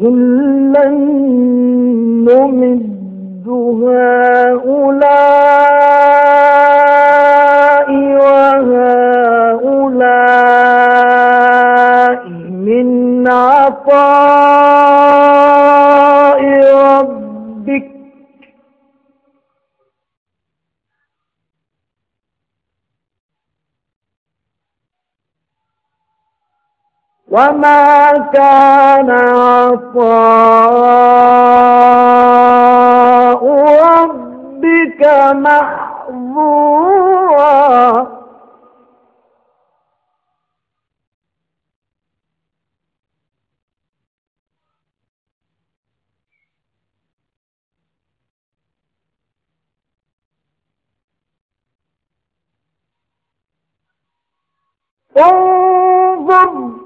كلا نمد هؤلاء وهؤلاء من عطاء ربك وما كان عطاء ربك محظورا. انظر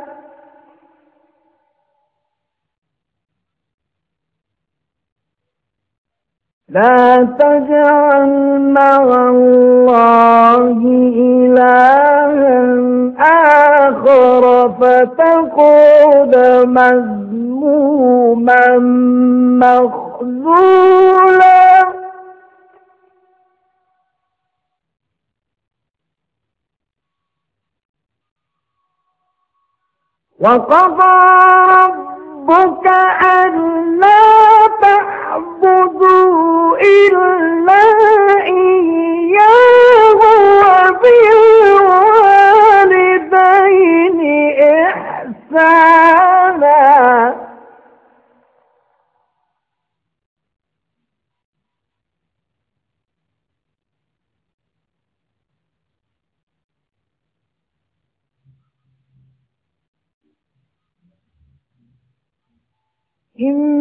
لا تجعل مع الله إلها آخر فتقود مذموما مخذولا. وقضى ربك ألا تعبدوا إلا إياه وبالوالدين إحسانا. إما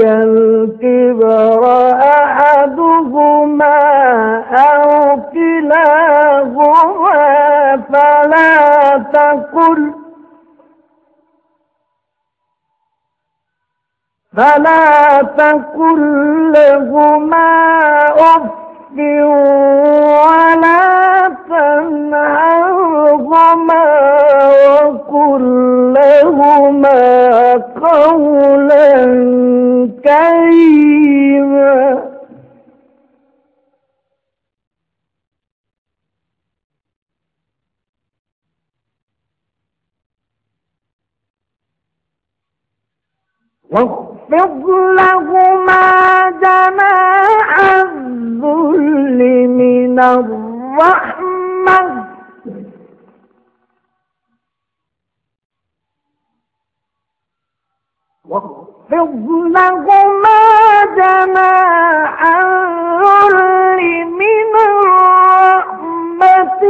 الكبر أحدهما أو كلاهما فلا تقل فلا تقل لهما أف ولا تنهرهما وقل لهما قولا كريما واخفض لهما جناح الذل من الرحمة. واخفض لهما جناح الذل من الرحمة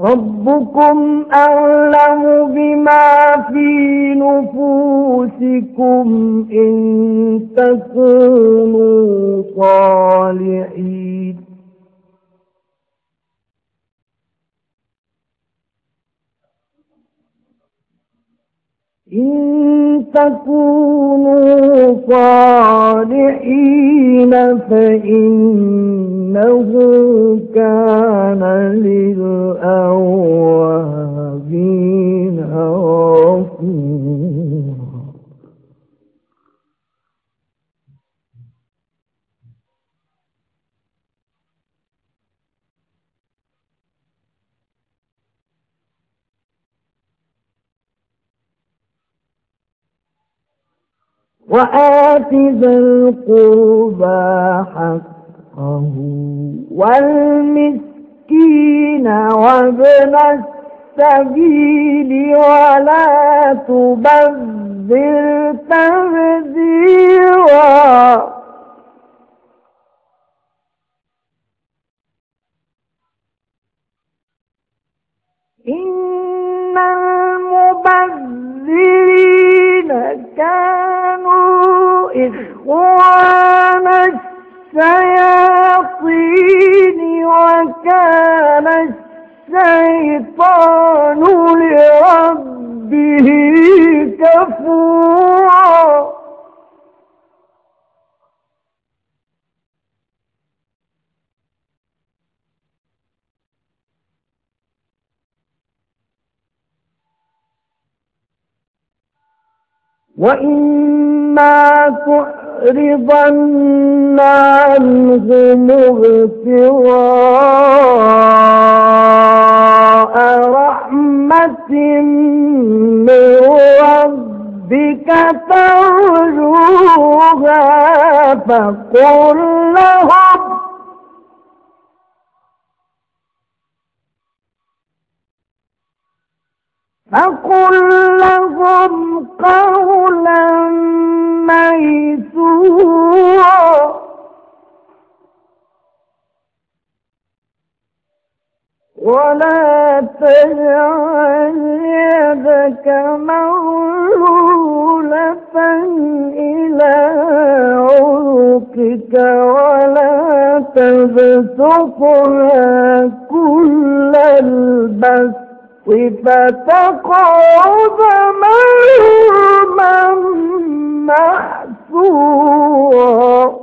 ربكم أعلم بما في نفوسكم إن تكونوا صالحين. إن تكونوا صالحين فإنه كان للأوابين وآت ذا القربى حقه والمسكين وابن السبيل ولا تبذر تبذيرا إخوان الشياطين وكان الشيطان لربه كفورا. وإما تعرضن عنهم ابتغاء رحمة من ربك ترجوها فقل لهم فقل قولا ميسورا. ولا تجعل يدك مغلولة إلى عنقك ولا تبسطها فتقعد مرما محسورا.